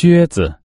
靴子。